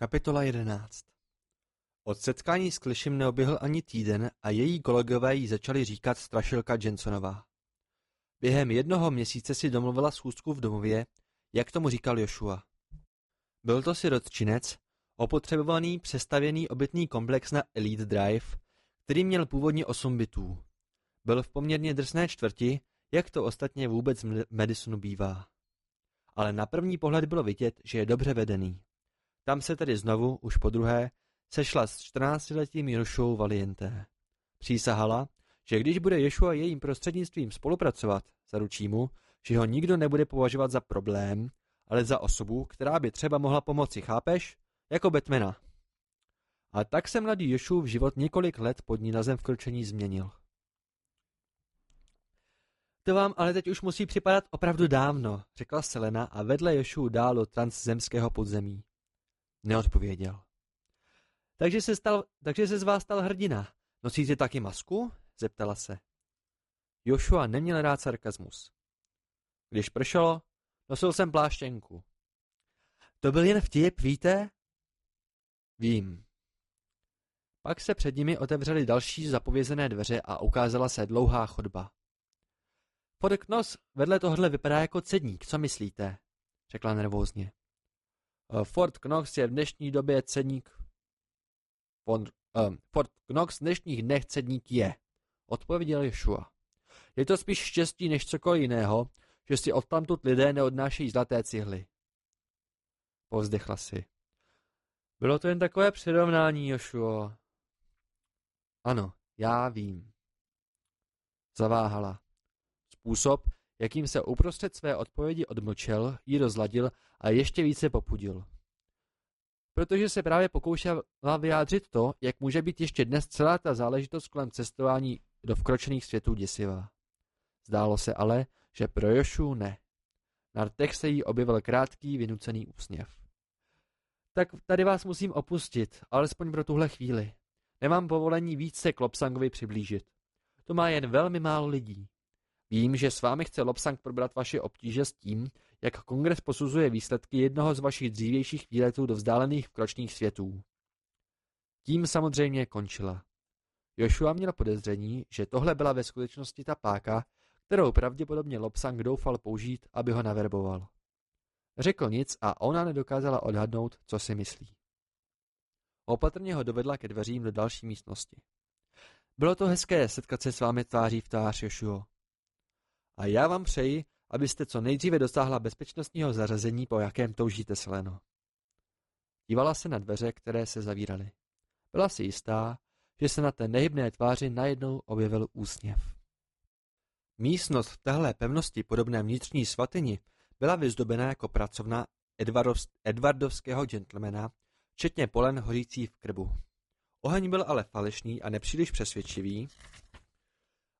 Kapitola 11 Od setkání s Klišem neoběhl ani týden a její kolegové jí začali říkat strašilka Jensonová. Během jednoho měsíce si domluvila schůzku v domově, jak tomu říkal Joshua. Byl to sirotčinec, opotřebovaný přestavěný obytný komplex na Elite Drive, který měl původně 8 bytů. Byl v poměrně drsné čtvrti, jak to ostatně vůbec v Madisonu bývá. Ale na první pohled bylo vidět, že je dobře vedený. Tam se tedy znovu, už po druhé, sešla s 14-letým Jošou Valienté. Přísahala, že když bude Ješua jejím prostřednictvím spolupracovat, zaručí mu, že ho nikdo nebude považovat za problém, ale za osobu, která by třeba mohla pomoci, chápeš? Jako Batmana. A tak se mladý v život několik let pod nínazem vkročení změnil. To vám ale teď už musí připadat opravdu dávno, řekla Selena a vedle Jošu dál do transzemského podzemí. Neodpověděl. Takže se, stal, takže se z vás stal hrdina. Nosíte taky masku? Zeptala se. Joshua neměl rád sarkazmus. Když pršelo, nosil jsem pláštěnku. To byl jen vtip, víte? Vím. Pak se před nimi otevřely další zapovězené dveře a ukázala se dlouhá chodba. Fort Knox vedle tohle vypadá jako cedník, co myslíte? Řekla nervózně. Eh, Fort Knox je v dnešní době cedník. Fort, uh, Fort Knox v dnešních dnech cedník je, odpověděl Joshua. Je to spíš štěstí než cokoliv jiného, že si odtamtud lidé neodnášejí zlaté cihly. Povzdechla si. Bylo to jen takové přirovnání, Joshua. Ano, já vím. Zaváhala. Způsob, jakým se uprostřed své odpovědi odmlčel, ji rozladil a ještě více popudil. Protože se právě pokoušela vyjádřit to, jak může být ještě dnes celá ta záležitost kolem cestování do vkročených světů děsivá. Zdálo se ale, že pro Jošu ne. Na rtech se jí objevil krátký, vynucený úsměv. Tak tady vás musím opustit, alespoň pro tuhle chvíli. Nemám povolení víc se k Lopsangovi přiblížit. To má jen velmi málo lidí. Vím, že s vámi chce Lopsang probrat vaše obtíže s tím, jak kongres posuzuje výsledky jednoho z vašich dřívějších výletů do vzdálených kročních světů. Tím samozřejmě končila. Joshua měl podezření, že tohle byla ve skutečnosti ta páka, kterou pravděpodobně Lopsang doufal použít, aby ho naverboval. Řekl nic a ona nedokázala odhadnout, co si myslí. Opatrně ho dovedla ke dveřím do další místnosti. Bylo to hezké setkat se s vámi tváří v tvář, Joshua. A já vám přeji, abyste co nejdříve dosáhla bezpečnostního zařazení, po jakém toužíte, Seleno. Dívala se na dveře, které se zavíraly. Byla si jistá, že se na té nehybné tváři najednou objevil úsměv. Místnost v téhle pevnosti podobné vnitřní svatyni byla vyzdobená jako pracovna Edwardovského gentlemana, včetně polen hořící v krbu. Oheň byl ale falešný a nepříliš přesvědčivý,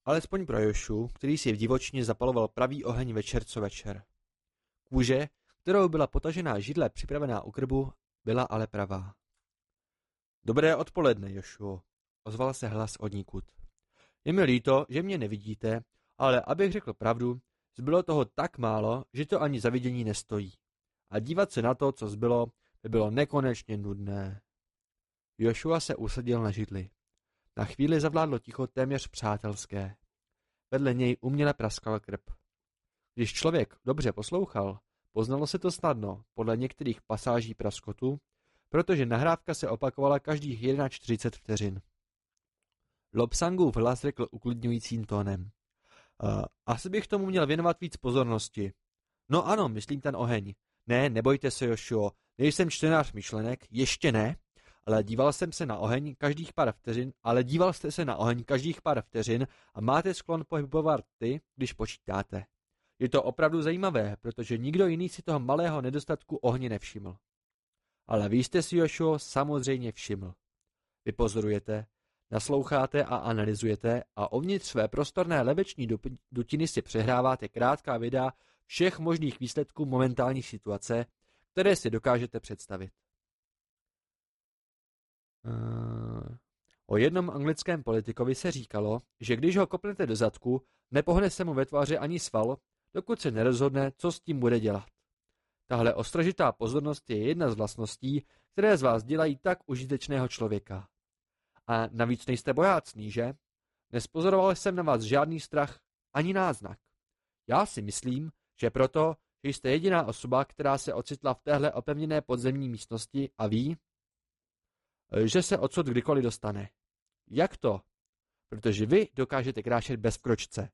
alespoň pro Jošu, který si v divočině zapaloval pravý oheň večer co večer. Kůže, kterou byla potažená židle připravená u krbu, byla ale pravá. Dobré odpoledne, Jošuo, ozval se hlas od níkud. Je mi líto, že mě nevidíte, ale abych řekl pravdu, zbylo toho tak málo, že to ani za vidění nestojí. A dívat se na to, co zbylo, by bylo nekonečně nudné. Joshua se usadil na židli. Na chvíli zavládlo ticho téměř přátelské. Vedle něj uměle praskal krb. Když člověk dobře poslouchal, poznalo se to snadno podle některých pasáží praskotu, protože nahrávka se opakovala každých 41 vteřin. Lobsangův hlas řekl uklidňujícím tónem. Uh, asi bych tomu měl věnovat víc pozornosti. No ano, myslím ten oheň. Ne, nebojte se, Jošo, nejsem čtenář myšlenek, ještě ne, ale díval jsem se na oheň každých pár vteřin, ale díval jste se na oheň každých pár vteřin a máte sklon pohybovat ty, když počítáte. Je to opravdu zajímavé, protože nikdo jiný si toho malého nedostatku ohně nevšiml. Ale vy jste si Joshua samozřejmě všiml. Vy pozorujete, nasloucháte a analyzujete a uvnitř své prostorné leveční dutiny si přehráváte krátká videa všech možných výsledků momentální situace, které si dokážete představit. Uh, o jednom anglickém politikovi se říkalo, že když ho kopnete do zadku, nepohne se mu ve tváři ani sval, dokud se nerozhodne, co s tím bude dělat. Tahle ostražitá pozornost je jedna z vlastností, které z vás dělají tak užitečného člověka. A navíc nejste bojácný, že? Nespozoroval jsem na vás žádný strach ani náznak. Já si myslím, že proto, že jste jediná osoba, která se ocitla v téhle opevněné podzemní místnosti a ví, že se odsud kdykoliv dostane. Jak to? Protože vy dokážete kráčet bez kročce.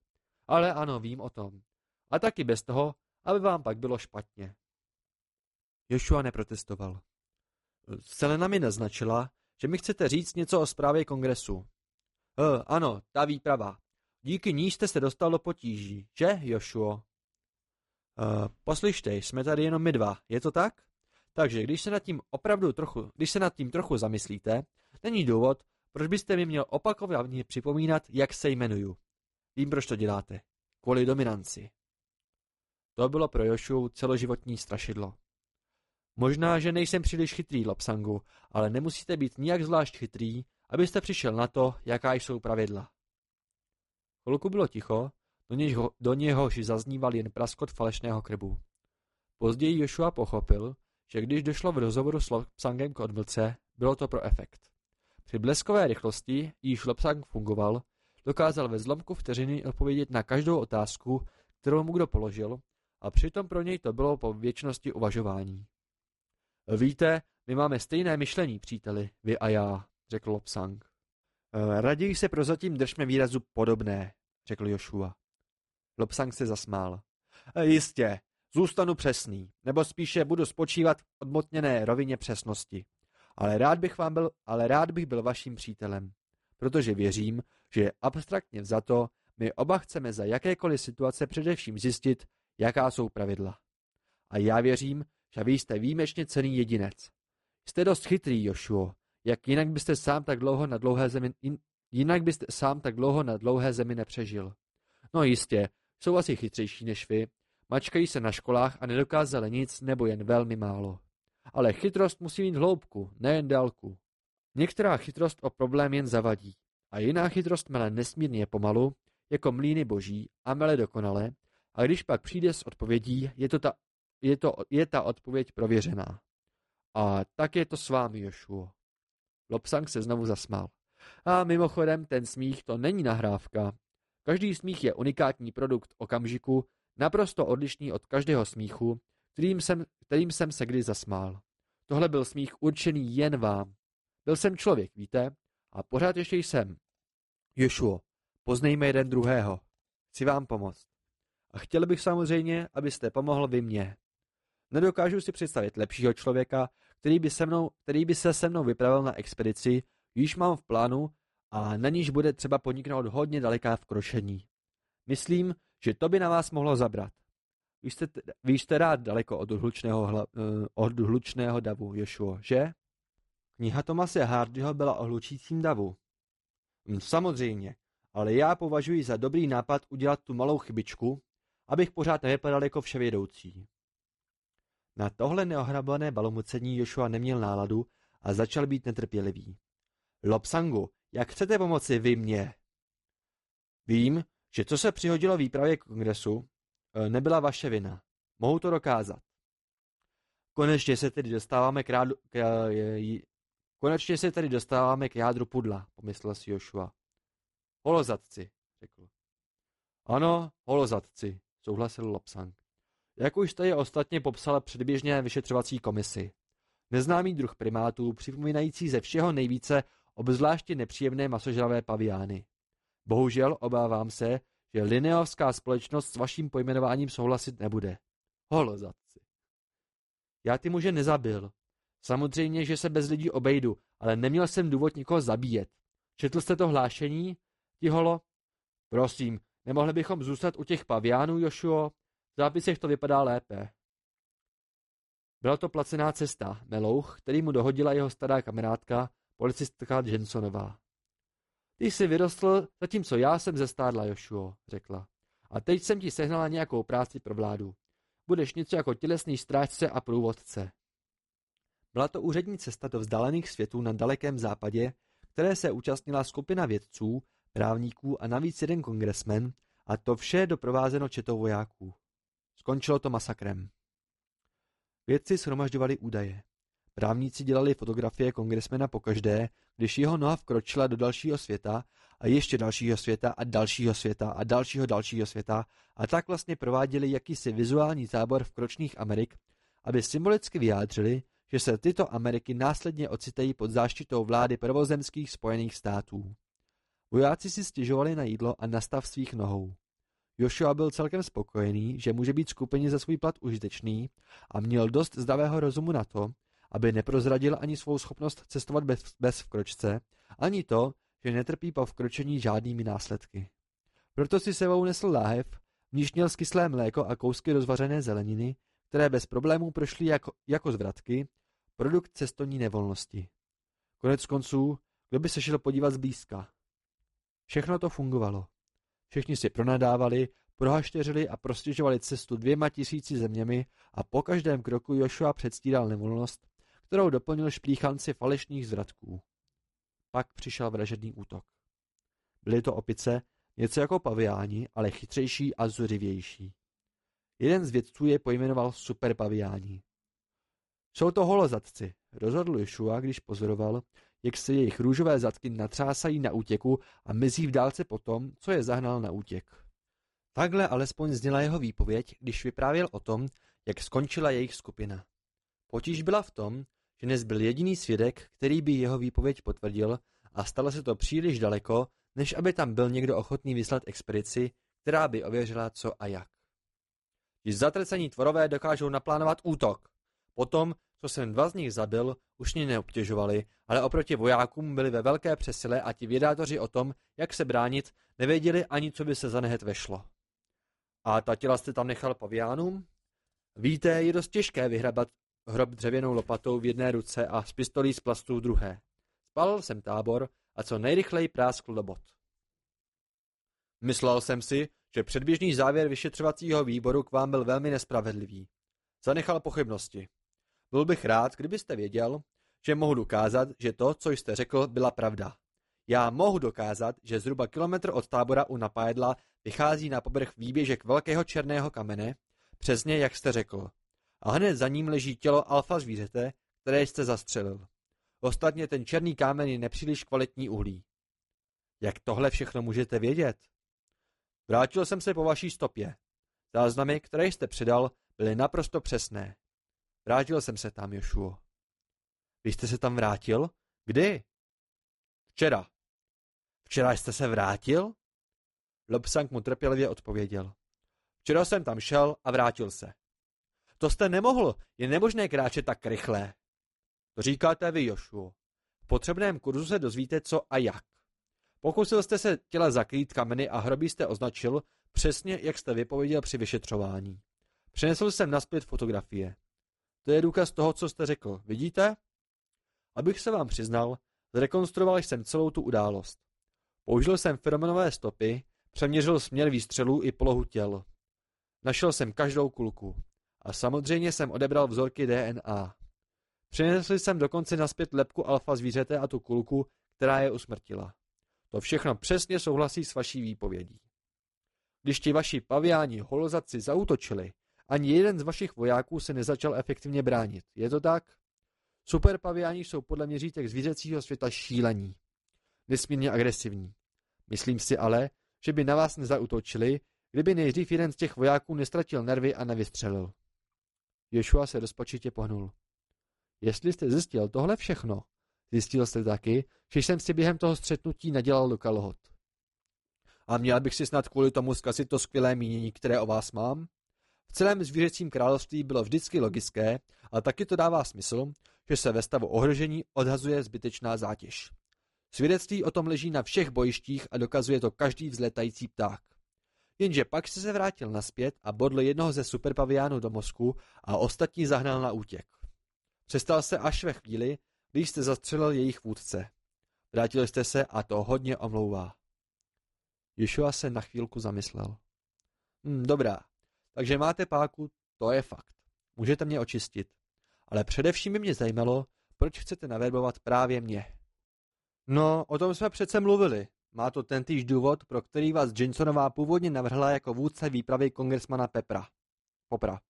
Ale ano, vím o tom. A taky bez toho, aby vám pak bylo špatně. Joshua neprotestoval. Selena mi naznačila, že mi chcete říct něco o zprávě kongresu. Uh, ano, ta výprava. Díky ní jste se dostal do potíží, že, Joshua? Uh, poslyšte, jsme tady jenom my dva, je to tak? Takže když se nad tím opravdu trochu, když se nad tím trochu zamyslíte, není důvod, proč byste mi měl opakovaně připomínat, jak se jmenuju. Vím, proč to děláte. Kvůli dominanci. To bylo pro Jošu celoživotní strašidlo. Možná, že nejsem příliš chytrý, Lopsangu, ale nemusíte být nijak zvlášť chytrý, abyste přišel na to, jaká jsou pravidla. Chvilku bylo ticho, do, něho, do něhož zazníval jen praskot falešného krbu. Později Joshua pochopil, že když došlo v rozhovoru s Lopsangem k odmlce, bylo to pro efekt. Při bleskové rychlosti, již Lopsang fungoval, dokázal ve zlomku vteřiny odpovědět na každou otázku, kterou mu kdo položil, a přitom pro něj to bylo po věčnosti uvažování. Víte, my máme stejné myšlení, příteli, vy a já, řekl Lopsang. Eh, raději se prozatím držme výrazu podobné, řekl Joshua. Lopsang se zasmál. E, jistě, zůstanu přesný, nebo spíše budu spočívat v odmotněné rovině přesnosti. Ale rád bych vám byl, ale rád bych byl vaším přítelem, protože věřím, že abstraktně vzato my oba chceme za jakékoliv situace především zjistit, jaká jsou pravidla. A já věřím, že vy jste výjimečně cený jedinec. Jste dost chytrý, Joshua, jak jinak byste sám tak dlouho na dlouhé zemi, jinak byste sám tak dlouho na dlouhé zemi nepřežil. No jistě, jsou asi chytřejší než vy, mačkají se na školách a nedokázali nic nebo jen velmi málo. Ale chytrost musí mít hloubku, nejen dálku. Některá chytrost o problém jen zavadí, a jiná chytrost mele nesmírně pomalu, jako mlíny boží a mele dokonale, a když pak přijde s odpovědí, je, to ta, je, to, je ta odpověď prověřená. A tak je to s vámi, Jošuo. Lopsang se znovu zasmál. A mimochodem, ten smích to není nahrávka. Každý smích je unikátní produkt okamžiku, naprosto odlišný od každého smíchu, kterým jsem, kterým jsem se kdy zasmál. Tohle byl smích určený jen vám. Byl jsem člověk, víte? A pořád ještě jsem. Jošuo, poznejme jeden druhého. Chci vám pomoct. A chtěl bych samozřejmě, abyste pomohl vy mně. Nedokážu si představit lepšího člověka, který by, se mnou, který by se se mnou vypravil na expedici, již mám v plánu a na níž bude třeba podniknout hodně daleká vkrošení. Myslím, že to by na vás mohlo zabrat. Vy jste, vy jste rád daleko od hlučného, uh, od hlučného davu, Joshua, že? Kniha Tomase Hardyho byla o hlučícím davu. Hm, samozřejmě, ale já považuji za dobrý nápad udělat tu malou chybičku, abych pořád nevypadal jako vševědoucí. Na tohle neohrabané balomucení Joshua neměl náladu a začal být netrpělivý. Lopsangu, jak chcete pomoci vy mě? Vím, že co se přihodilo výpravě kongresu, e, nebyla vaše vina. Mohu to dokázat. Konečně se tedy dostáváme k, rádu, k, e, konečně se tedy dostáváme k jádru pudla, pomyslel si Joshua. Holozatci, řekl. Ano, holozatci, souhlasil Lopsang. Jak už jste je ostatně popsala předběžně vyšetřovací komisi. Neznámý druh primátů, připomínající ze všeho nejvíce obzvláště nepříjemné masožravé paviány. Bohužel obávám se, že lineovská společnost s vaším pojmenováním souhlasit nebude. Holozatci. Já ty muže nezabil. Samozřejmě, že se bez lidí obejdu, ale neměl jsem důvod nikoho zabíjet. Četl jste to hlášení? Ti holo? Prosím, nemohli bychom zůstat u těch paviánů, Jošuo? V zápisech to vypadá lépe. Byla to placená cesta, Melouch, který mu dohodila jeho stará kamarádka, policistka Jensonová. Ty jsi vyrostl, zatímco já jsem ze stádla, Jošuo, řekla. A teď jsem ti sehnala nějakou práci pro vládu. Budeš něco jako tělesný strážce a průvodce. Byla to úřední cesta do vzdálených světů na dalekém západě, které se účastnila skupina vědců, právníků a navíc jeden kongresmen, a to vše doprovázeno četou vojáků. Skončilo to masakrem. Vědci shromažďovali údaje. Právníci dělali fotografie kongresmena pokaždé, když jeho noha vkročila do dalšího světa a ještě dalšího světa a dalšího světa a dalšího dalšího světa a tak vlastně prováděli jakýsi vizuální tábor v kročných Amerik, aby symbolicky vyjádřili, že se tyto Ameriky následně ocitají pod záštitou vlády prvozemských spojených států. Vojáci si stěžovali na jídlo a na stav svých nohou. Joshua byl celkem spokojený, že může být skupině za svůj plat užitečný a měl dost zdavého rozumu na to, aby neprozradil ani svou schopnost cestovat bez, bez vkročce, ani to, že netrpí po vkročení žádnými následky. Proto si sebou nesl láhev, v níž měl skyslé mléko a kousky rozvařené zeleniny, které bez problémů prošly jako, jako zvratky, produkt cestovní nevolnosti. Konec konců, kdo by se šel podívat zblízka? Všechno to fungovalo. Všichni si pronadávali, prohašteřili a prostěžovali cestu dvěma tisíci zeměmi a po každém kroku Joshua předstíral nevolnost, kterou doplnil šplíchanci falešných zvratků. Pak přišel vražedný útok. Byly to opice, něco jako paviáni, ale chytřejší a zurivější. Jeden z vědců je pojmenoval superpaviáni. Jsou to holozadci, rozhodl Joshua, když pozoroval, jak se jejich růžové zadky natřásají na útěku a mizí v dálce potom, co je zahnal na útěk. Takhle alespoň zněla jeho výpověď, když vyprávěl o tom, jak skončila jejich skupina. Potíž byla v tom, nezbyl jediný svědek, který by jeho výpověď potvrdil a stalo se to příliš daleko, než aby tam byl někdo ochotný vyslat expedici, která by ověřila co a jak. Ti zatracení tvorové dokážou naplánovat útok. Potom, co jsem dva z nich zabil, už mě neobtěžovali, ale oproti vojákům byli ve velké přesile a ti vědátoři o tom, jak se bránit, nevěděli ani, co by se zanehet vešlo. A ta těla jste tam nechal paviánům? Víte, je dost těžké vyhrabat hrob dřevěnou lopatou v jedné ruce a s pistolí z plastu v druhé. Spalil jsem tábor a co nejrychleji práskl do bod. Myslel jsem si, že předběžný závěr vyšetřovacího výboru k vám byl velmi nespravedlivý. Zanechal pochybnosti. Byl bych rád, kdybyste věděl, že mohu dokázat, že to, co jste řekl, byla pravda. Já mohu dokázat, že zhruba kilometr od tábora u Napajedla vychází na povrch výběžek velkého černého kamene, přesně jak jste řekl. A hned za ním leží tělo alfa zvířete, které jste zastřelil. Ostatně ten černý kámen je nepříliš kvalitní uhlí. Jak tohle všechno můžete vědět? Vrátil jsem se po vaší stopě. Záznamy, které jste předal, byly naprosto přesné. Vrátil jsem se tam, Jošuo. Vy jste se tam vrátil? Kdy? Včera. Včera jste se vrátil? Lobsang mu trpělivě odpověděl. Včera jsem tam šel a vrátil se. To jste nemohl, je nemožné kráčet tak rychle. To říkáte vy, Jošuo. V potřebném kurzu se dozvíte co a jak. Pokusil jste se těle zakrýt kameny a hroby jste označil přesně, jak jste vypověděl při vyšetřování. Přinesl jsem naspět fotografie. To je důkaz toho, co jste řekl. Vidíte? Abych se vám přiznal, zrekonstruoval jsem celou tu událost. Použil jsem feromenové stopy, přeměřil směr výstřelů i polohu těl. Našel jsem každou kulku. A samozřejmě jsem odebral vzorky DNA. Přinesl jsem dokonce naspět lepku alfa zvířete a tu kulku, která je usmrtila. To všechno přesně souhlasí s vaší výpovědí. Když ti vaši paviáni holozaci zautočili, ani jeden z vašich vojáků se nezačal efektivně bránit. Je to tak? Superpaviáni jsou podle měřítek zvířecího světa šílení. Nesmírně agresivní. Myslím si ale, že by na vás nezautočili, kdyby nejdřív jeden z těch vojáků nestratil nervy a nevystřelil. Ješua se rozpačitě pohnul. Jestli jste zjistil tohle všechno, zjistil jste taky, že jsem si během toho střetnutí nadělal do kalhot. A měl bych si snad kvůli tomu zkazit to skvělé mínění, které o vás mám? V celém zvířecím království bylo vždycky logické, ale taky to dává smysl, že se ve stavu ohrožení odhazuje zbytečná zátěž. Svědectví o tom leží na všech bojištích a dokazuje to každý vzletající pták. Jenže pak se se vrátil naspět a bodl jednoho ze superpaviánů do mozku a ostatní zahnal na útěk. Přestal se až ve chvíli, když jste zastřelil jejich vůdce. Vrátil jste se a to hodně omlouvá. Joshua se na chvílku zamyslel. Hm, dobrá, takže máte páku, to je fakt. Můžete mě očistit. Ale především by mě zajímalo, proč chcete naverbovat právě mě. No, o tom jsme přece mluvili. Má to tentýž důvod, pro který vás Jensonová původně navrhla jako vůdce výpravy kongresmana Pepra. Popra.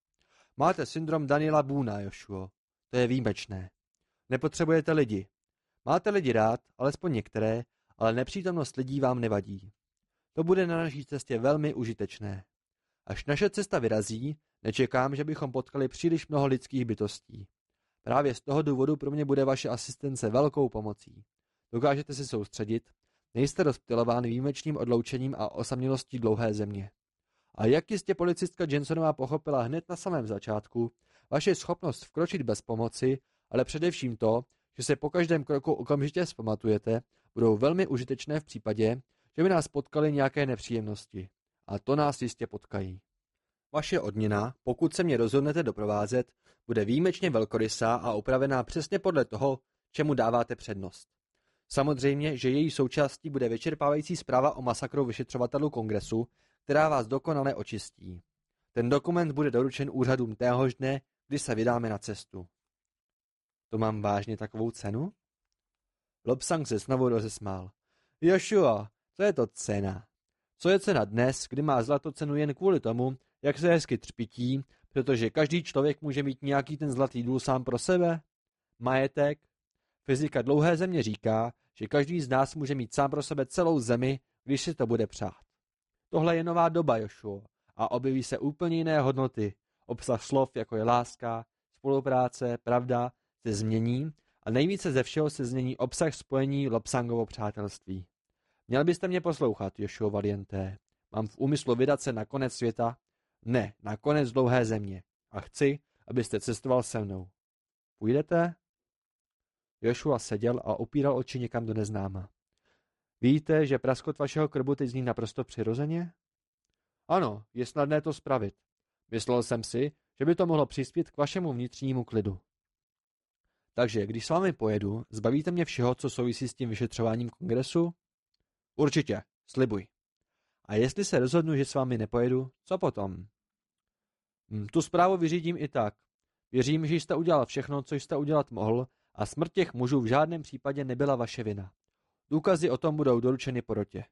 Máte syndrom Daniela Buna, Jošuo. To je výjimečné. Nepotřebujete lidi. Máte lidi rád, alespoň některé, ale nepřítomnost lidí vám nevadí. To bude na naší cestě velmi užitečné. Až naše cesta vyrazí, nečekám, že bychom potkali příliš mnoho lidských bytostí. Právě z toho důvodu pro mě bude vaše asistence velkou pomocí. Dokážete se soustředit, nejste rozptilován výjimečným odloučením a osamělostí dlouhé země. A jak jistě policistka Jensonová pochopila hned na samém začátku, vaše schopnost vkročit bez pomoci, ale především to, že se po každém kroku okamžitě zpamatujete, budou velmi užitečné v případě, že by nás potkaly nějaké nepříjemnosti. A to nás jistě potkají. Vaše odměna, pokud se mě rozhodnete doprovázet, bude výjimečně velkorysá a upravená přesně podle toho, čemu dáváte přednost. Samozřejmě, že její součástí bude vyčerpávající zpráva o masakru vyšetřovatelů kongresu, která vás dokonale očistí. Ten dokument bude doručen úřadům téhož dne, kdy se vydáme na cestu. To mám vážně takovou cenu? Lobsang se znovu rozesmál. Joshua, co je to cena? Co je cena dnes, kdy má zlato cenu jen kvůli tomu, jak se hezky třpití, protože každý člověk může mít nějaký ten zlatý důl sám pro sebe? Majetek? Fyzika dlouhé země říká, že každý z nás může mít sám pro sebe celou zemi, když si to bude přát. Tohle je nová doba, Joshua, a objeví se úplně jiné hodnoty. Obsah slov, jako je láska, spolupráce, pravda, se změní a nejvíce ze všeho se změní obsah spojení Lopsangovo přátelství. Měl byste mě poslouchat, Joshua Valienté. Mám v úmyslu vydat se na konec světa, ne, na konec dlouhé země. A chci, abyste cestoval se mnou. Půjdete? Joshua seděl a opíral oči někam do neznáma. Víte, že praskot vašeho krbu teď zní naprosto přirozeně? Ano, je snadné to spravit. Myslel jsem si, že by to mohlo přispět k vašemu vnitřnímu klidu. Takže, když s vámi pojedu, zbavíte mě všeho, co souvisí s tím vyšetřováním kongresu? Určitě, slibuj. A jestli se rozhodnu, že s vámi nepojedu, co potom? Hm, tu zprávu vyřídím i tak. Věřím, že jste udělal všechno, co jste udělat mohl a smrt těch mužů v žádném případě nebyla vaše vina. Důkazy o tom budou doručeny porotě.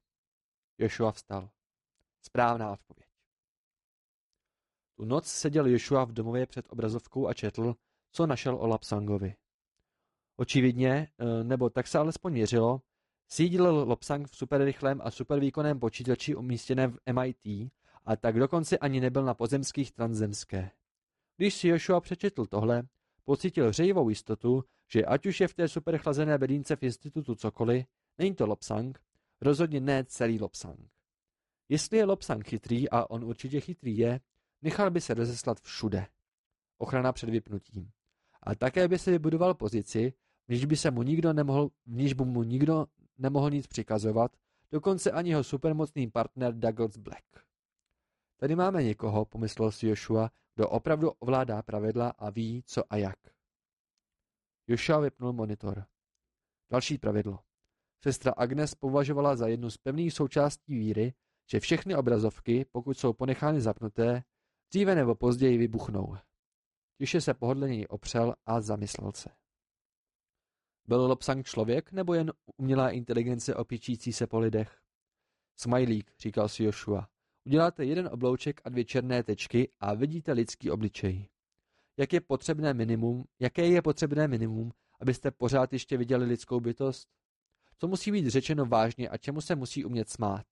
Joshua vstal. Správná odpověď. Tu noc seděl Joshua v domově před obrazovkou a četl, co našel o Lapsangovi. Očividně, e, nebo tak se alespoň měřilo, sídlil Lopsang v superrychlém a supervýkonném počítači umístěném v MIT a tak dokonce ani nebyl na pozemských transzemské. Když si Joshua přečetl tohle, pocítil hřejivou jistotu, že ať už je v té superchlazené bedínce v institutu cokoliv, není to Lopsang, rozhodně ne celý Lopsang. Jestli je Lopsang chytrý, a on určitě chytrý je, nechal by se rozeslat všude. Ochrana před vypnutím. A také by se vybudoval pozici, v níž by se mu nikdo nemohl, v níž by mu nikdo nemohl nic přikazovat, dokonce ani jeho supermocný partner Douglas Black. Tady máme někoho, pomyslel si Joshua, kdo opravdu ovládá pravidla a ví, co a jak. Joshua vypnul monitor. Další pravidlo. Sestra Agnes považovala za jednu z pevných součástí víry, že všechny obrazovky, pokud jsou ponechány zapnuté, dříve nebo později vybuchnou. Tiše se pohodlně opřel a zamyslel se. Byl Lopsang člověk nebo jen umělá inteligence opíčící se po lidech? Smajlík, říkal si Joshua. Uděláte jeden oblouček a dvě černé tečky a vidíte lidský obličej. Jak je potřebné minimum, jaké je potřebné minimum, abyste pořád ještě viděli lidskou bytost? Co musí být řečeno vážně a čemu se musí umět smát?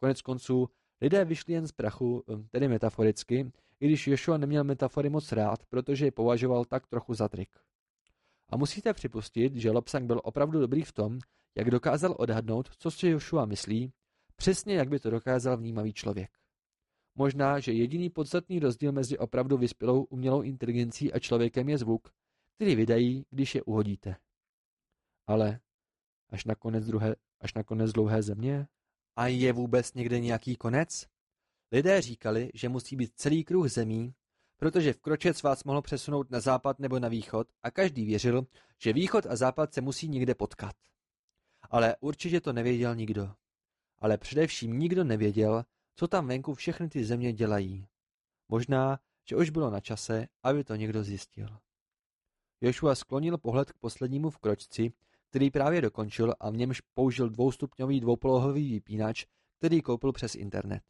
Konec konců, lidé vyšli jen z prachu, hm, tedy metaforicky, i když Joshua neměl metafory moc rád, protože je považoval tak trochu za trik. A musíte připustit, že Lobsang byl opravdu dobrý v tom, jak dokázal odhadnout, co si Joshua myslí, přesně jak by to dokázal vnímavý člověk. Možná, že jediný podstatný rozdíl mezi opravdu vyspělou umělou inteligencí a člověkem je zvuk, který vydají, když je uhodíte. Ale až na konec, druhé, až na konec dlouhé země? A je vůbec někde nějaký konec? Lidé říkali, že musí být celý kruh zemí, protože v kročec vás mohl přesunout na západ nebo na východ a každý věřil, že východ a západ se musí někde potkat. Ale určitě to nevěděl nikdo. Ale především nikdo nevěděl, co tam venku všechny ty země dělají. Možná, že už bylo na čase, aby to někdo zjistil. Joshua sklonil pohled k poslednímu v kročci, který právě dokončil a v němž použil dvoustupňový dvoupolohový vypínač, který koupil přes internet.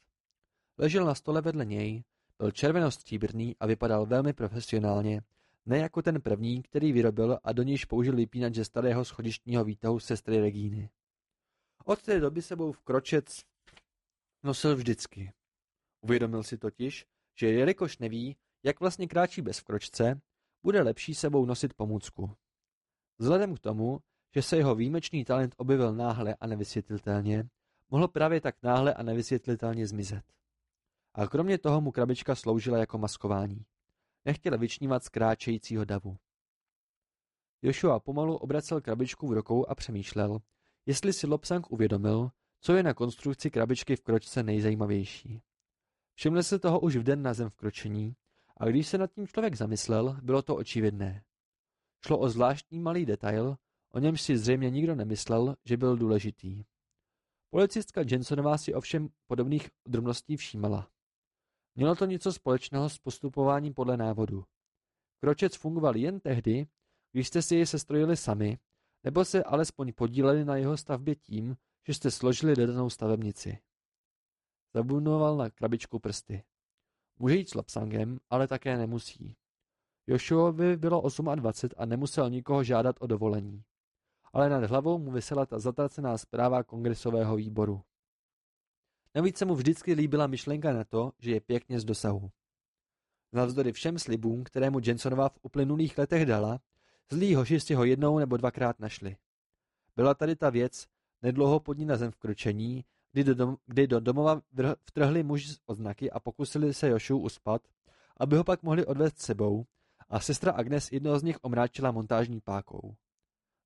Ležel na stole vedle něj, byl červenostříbrný a vypadal velmi profesionálně, ne jako ten první, který vyrobil a do níž použil vypínač ze starého schodištního výtahu sestry Regíny. Od té doby sebou v kročec nosil vždycky. Uvědomil si totiž, že jelikož neví, jak vlastně kráčí bez vkročce, bude lepší sebou nosit pomůcku. Vzhledem k tomu, že se jeho výjimečný talent objevil náhle a nevysvětlitelně, mohl právě tak náhle a nevysvětlitelně zmizet. A kromě toho mu krabička sloužila jako maskování. Nechtěl vyčnívat z kráčejícího davu. Joshua pomalu obracel krabičku v rukou a přemýšlel, jestli si Lopsang uvědomil, co je na konstrukci krabičky v kročce nejzajímavější. Všiml se toho už v den na zem vkročení a když se nad tím člověk zamyslel, bylo to očividné. Šlo o zvláštní malý detail, o němž si zřejmě nikdo nemyslel, že byl důležitý. Policistka Jensonová si ovšem podobných drobností všímala. Mělo to něco společného s postupováním podle návodu. Kročec fungoval jen tehdy, když jste si jej sestrojili sami, nebo se alespoň podíleli na jeho stavbě tím, že jste složili dodanou stavebnici. Zabunoval na krabičku prsty. Může jít s Lapsangem, ale také nemusí. Joshuovi bylo 28 a nemusel nikoho žádat o dovolení. Ale nad hlavou mu vysela ta zatracená zpráva kongresového výboru. Navíc se mu vždycky líbila myšlenka na to, že je pěkně z dosahu. Navzdory všem slibům, které mu v uplynulých letech dala, zlí hoši si ho jednou nebo dvakrát našli. Byla tady ta věc, nedlouho pod ní na zem vkročení, kdy do, dom, kdy do domova vtrhli muži z oznaky a pokusili se Jošu uspat, aby ho pak mohli odvést sebou, a sestra Agnes jednoho z nich omráčila montážní pákou.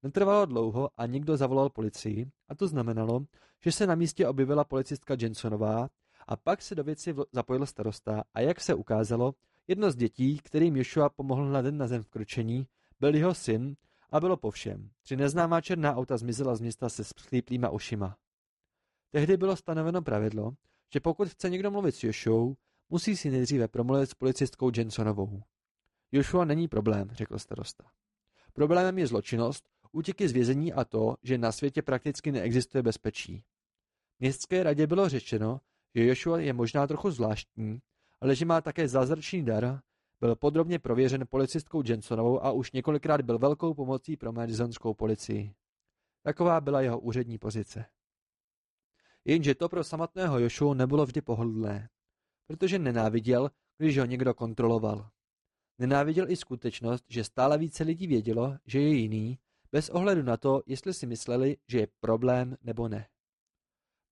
Netrvalo dlouho a někdo zavolal policii a to znamenalo, že se na místě objevila policistka Jensonová a pak se do věci zapojil starosta a jak se ukázalo, jedno z dětí, kterým Joshua pomohl na den na zem vkročení, byl jeho syn a bylo po všem. Tři neznámá černá auta zmizela z města se splíplýma ušima. Tehdy bylo stanoveno pravidlo, že pokud chce někdo mluvit s Joshou, musí si nejdříve promluvit s policistkou Jensonovou. Joshua není problém, řekl starosta. Problémem je zločinnost, útěky z vězení a to, že na světě prakticky neexistuje bezpečí. Městské radě bylo řečeno, že Joshua je možná trochu zvláštní, ale že má také zázračný dar, byl podrobně prověřen policistkou Jensonovou a už několikrát byl velkou pomocí pro madisonskou policii. Taková byla jeho úřední pozice. Jenže to pro samotného Joshua nebylo vždy pohodlné, protože nenáviděl, když ho někdo kontroloval. Nenáviděl i skutečnost, že stále více lidí vědělo, že je jiný, bez ohledu na to, jestli si mysleli, že je problém nebo ne.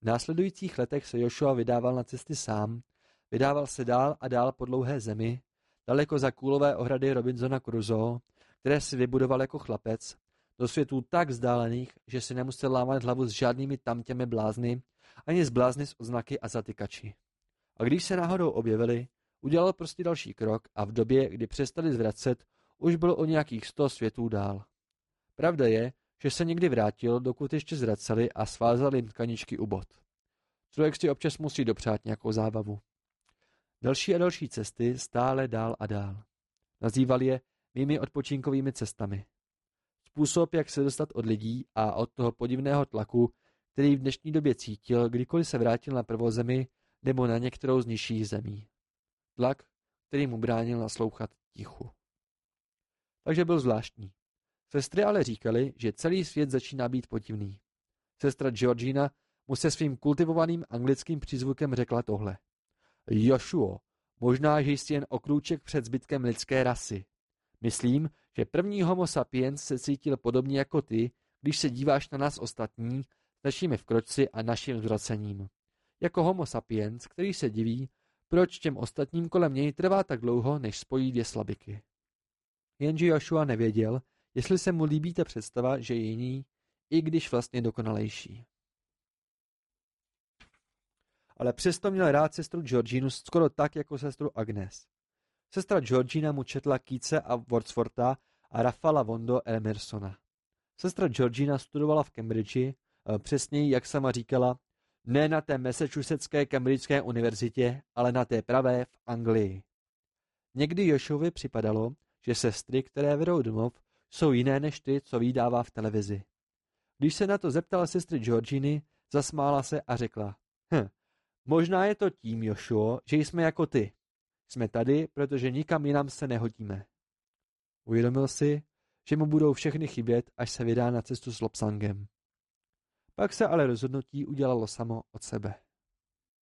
V následujících letech se Joshua vydával na cesty sám, vydával se dál a dál po dlouhé zemi, daleko za kůlové ohrady Robinsona Crusoe, které si vybudoval jako chlapec, do světů tak vzdálených, že si nemusel lámat hlavu s žádnými tamtěmi blázny, ani z blázny z oznaky a zatykači. A když se náhodou objevili, udělal prostě další krok a v době, kdy přestali zvracet, už byl o nějakých sto světů dál. Pravda je, že se někdy vrátil, dokud ještě zraceli a svázali jim tkaničky u bod. Člověk si občas musí dopřát nějakou zábavu. Další a další cesty stále dál a dál. Nazýval je mými odpočinkovými cestami. Způsob, jak se dostat od lidí a od toho podivného tlaku, který v dnešní době cítil, kdykoliv se vrátil na prvozemi nebo na některou z nižších zemí. Tlak, který mu bránil naslouchat tichu. Takže byl zvláštní. Sestry ale říkali, že celý svět začíná být podivný. Sestra Georgina mu se svým kultivovaným anglickým přízvukem řekla tohle. Joshua, možná, že jsi jen okrůček před zbytkem lidské rasy. Myslím, že první homo sapiens se cítil podobně jako ty, když se díváš na nás ostatní, s našimi vkročci a naším zvracením. Jako homo sapiens, který se diví, proč těm ostatním kolem něj trvá tak dlouho, než spojí dvě slabiky. Jenže Joshua nevěděl, jestli se mu líbí ta představa, že je jiný, i když vlastně dokonalejší. Ale přesto měl rád sestru Georginu skoro tak, jako sestru Agnes. Sestra Georgina mu četla Keatse a Wordswortha a Rafala Vondo Emersona. Sestra Georgina studovala v Cambridge, eh, přesněji, jak sama říkala, ne na té Massachusettské Cambridgeské univerzitě, ale na té pravé v Anglii. Někdy Jošovi připadalo, že sestry, které vedou domov, jsou jiné než ty, co vydává v televizi. Když se na to zeptala sestry Georginy, zasmála se a řekla, hm, možná je to tím, Jošuo, že jsme jako ty. Jsme tady, protože nikam jinam se nehodíme. Uvědomil si, že mu budou všechny chybět, až se vydá na cestu s Lopsangem. Pak se ale rozhodnutí udělalo samo od sebe.